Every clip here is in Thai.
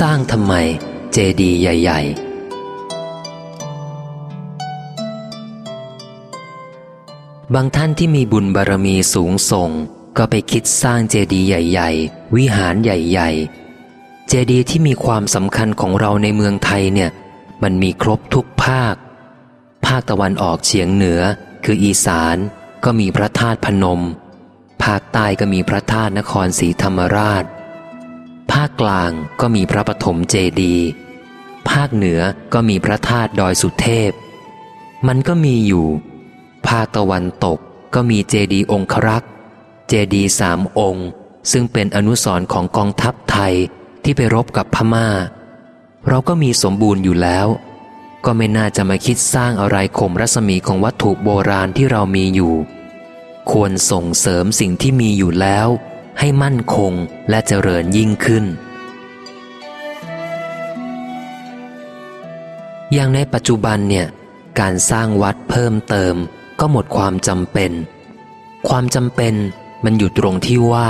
สร้างทำไมเจดีย์ใหญ่ ๆ บางท่านที่มีบุญบารมีสูงส่ง ก็ไปคิดสร้างเจดีย์ใหญ่ ๆ วิหารใหญ่ ๆ เจดีย์ที่มีความสำคัญของเราในเมืองไทยเนี่ย มันมีครบทุกภาค ภาคตะวันออกเฉียงเหนือ คืออีสานก็มีพระธาตุพนม ภาคใต้ก็มีพระธาตุนครศรีธรรมราชาคกลางก็มีพระปฐมเจดีย์ภาคเหนือก็มีพระธาตุดอยสุเทพ มันก็มีอยู่ ภาคตะวันตกก็มีเจดีย์องครักษ์ เจดีย์สามองค์ ซึ่งเป็นอนุสรณ์ของกองทัพไทยที่ไปรบกับพมา่า เราก็มีสมบูรณ์อยู่แล้ว ก็ไม่น่าจะมาคิดสร้างอะไรข่มรัศมีของวัตถุโบราณที่เรามีอยู่ ควรส่งเสริมสิ่งที่มีอยู่แล้วให้มั่นคงและเจริญยิ่งขึ้น อย่างในปัจจุบันเนี่ย การสร้างวัดเพิ่มเติมก็หมดความจำเป็น ความจำเป็นมันอยู่ตรงที่ว่า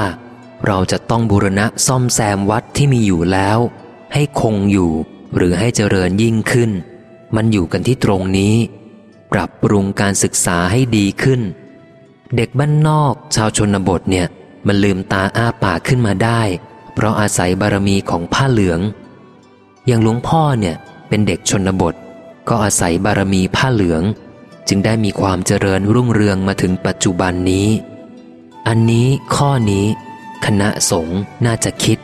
เราจะต้องบูรณะซ่อมแซมวัดที่มีอยู่แล้ว ให้คงอยู่หรือให้เจริญยิ่งขึ้น มันอยู่กันที่ตรงนี้ ปรับปรุงการศึกษาให้ดีขึ้น เด็กบ้านนอก ชาวชนบทเนี่ยมันลืมตาอ้าปากขึ้นมาได้ เพราะอาศัยบารมีของผ้าเหลือง อย่างหลวงพ่อเนี่ย เป็นเด็กชนบท ก็อาศัยบารมีผ้าเหลือง จึงได้มีความเจริญรุ่งเรืองมาถึงปัจจุบันนี้ อันนี้ข้อนี้ คณะสงฆ์น่าจะคิด